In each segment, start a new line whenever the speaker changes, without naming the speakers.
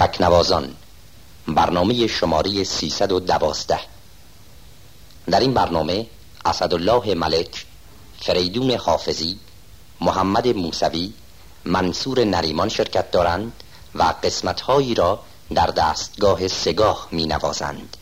تکنوازان برنامه شماره 312 در این برنامه اسدالله ملک فریدون حافظی محمد موسوی منصور نریمان شرکت دارند و قسمتهایی را در دستگاه سگاه می نوازند.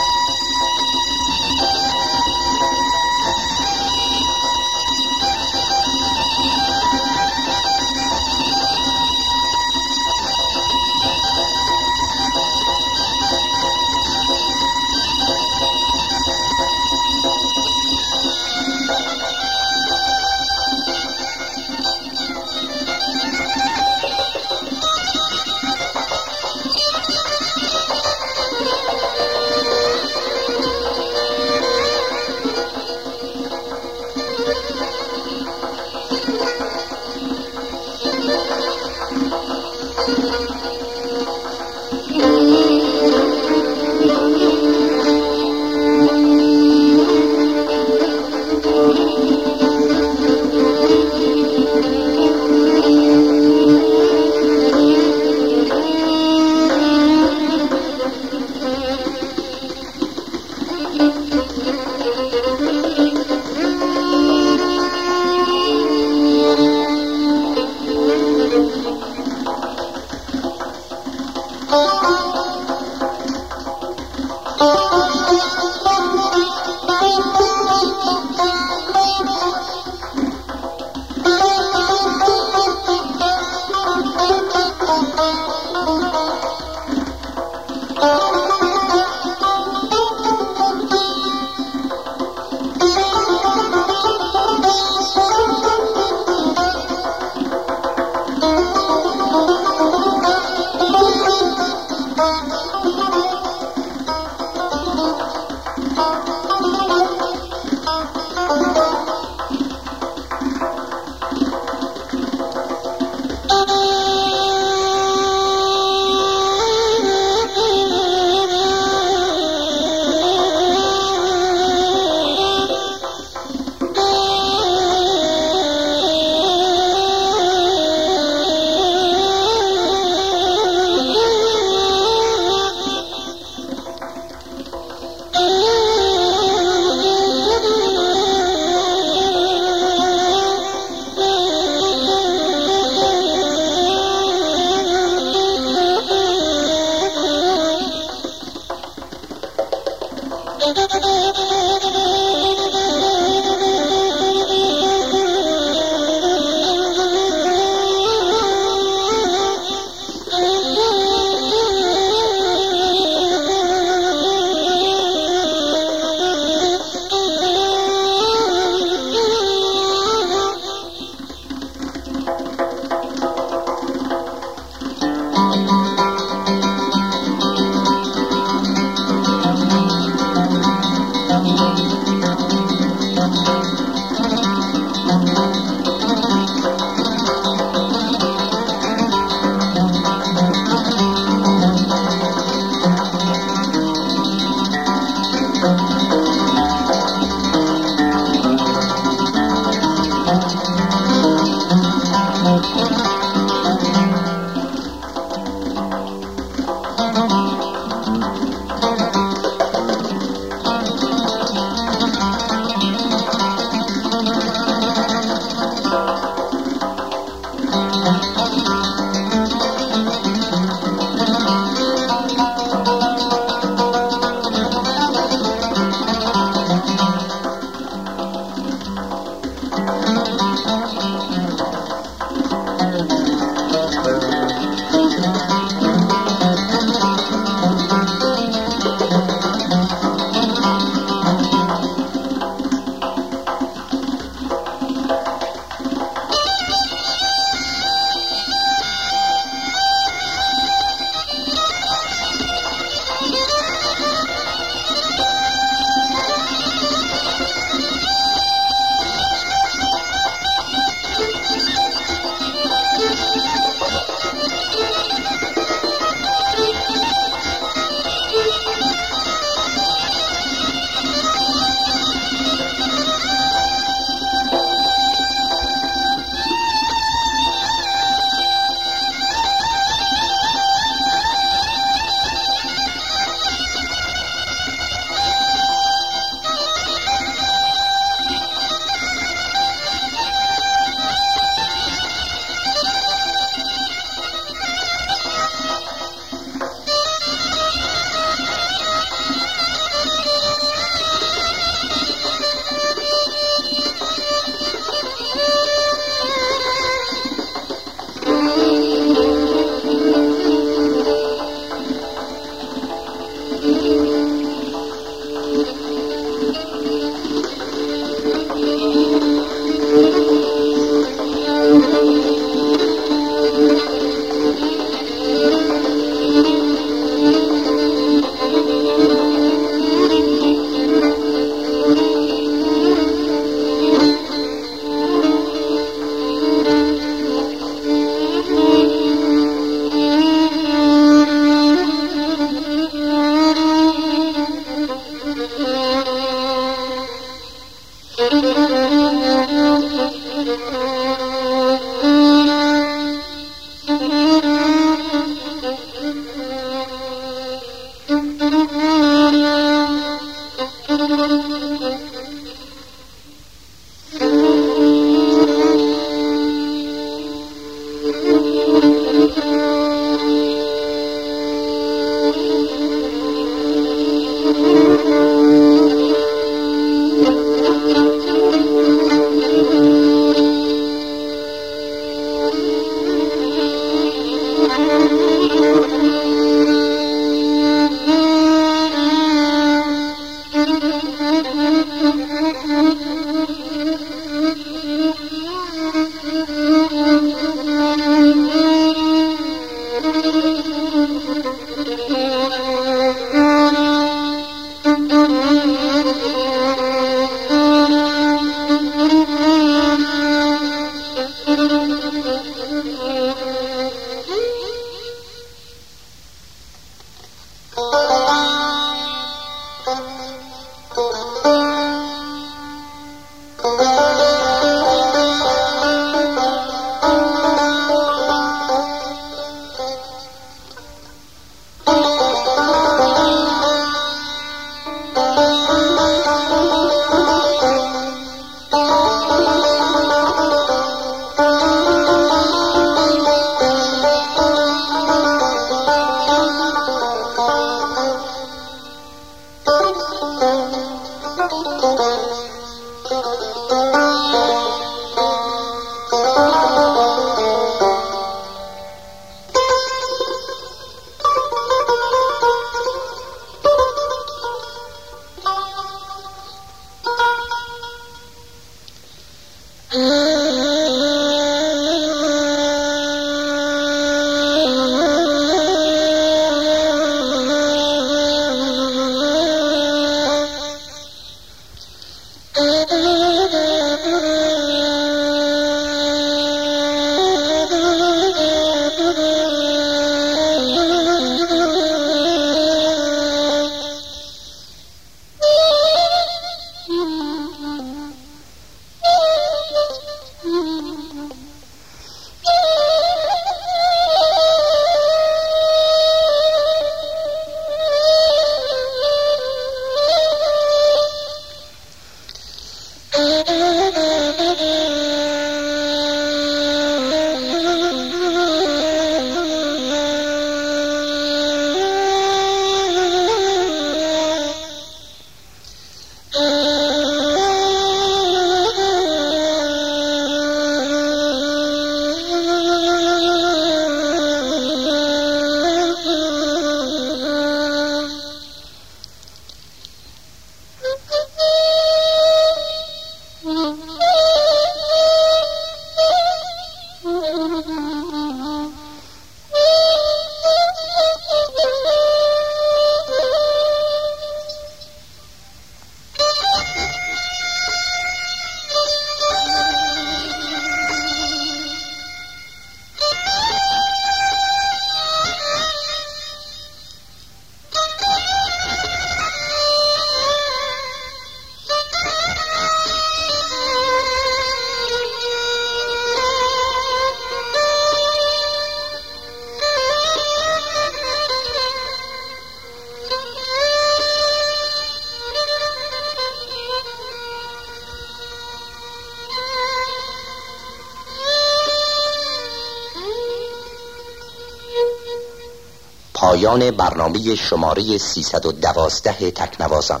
پایان برنامه شماره 312 تکنوازان.